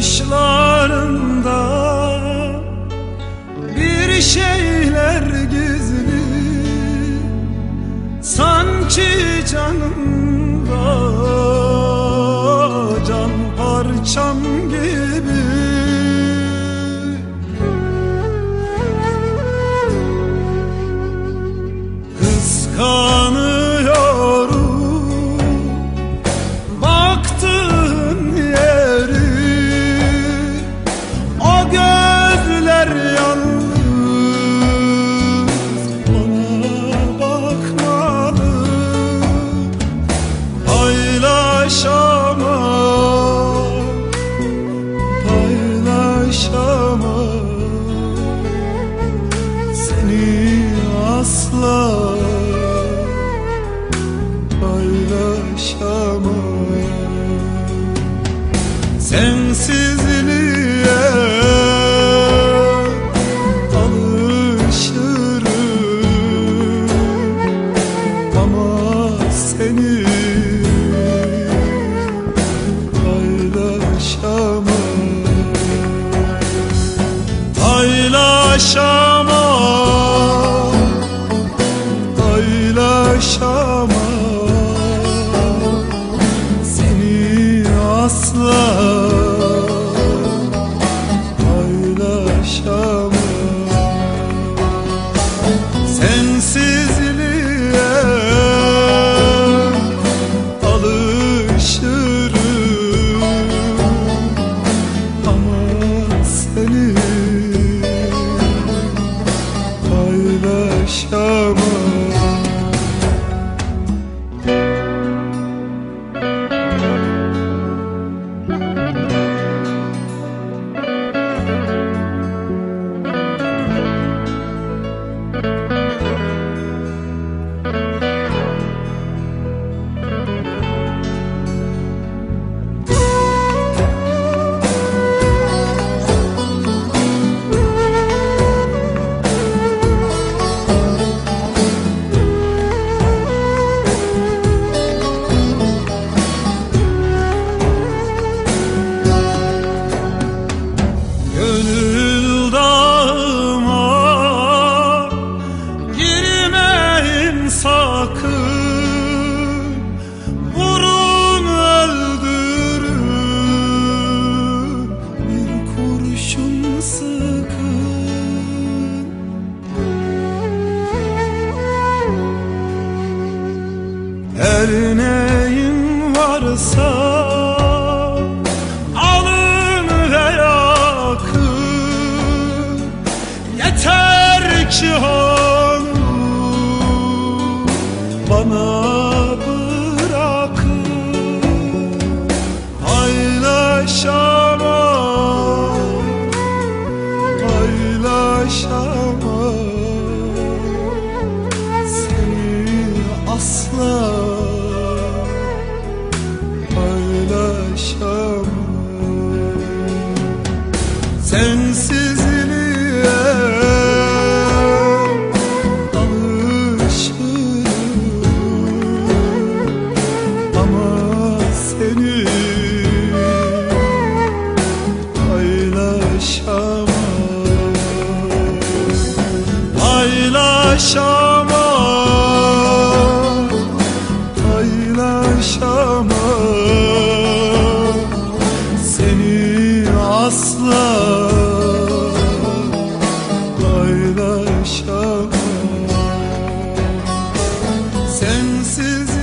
Bakışlarında bir şeyler asla paylaşamam Sensizliğe alışırım. Ama seni paylaşamam. Paylaşamam asla paylaşamam. Sensizliğe Her neyin varsa alın ve yakın. Yeter ki onu bana bırakın. Paylaşamam, paylaşamam. Seni asla Sensizliğe alışırım Ama seni paylaşamam Paylaşamam. Paylaşamam. Seni asla Senses.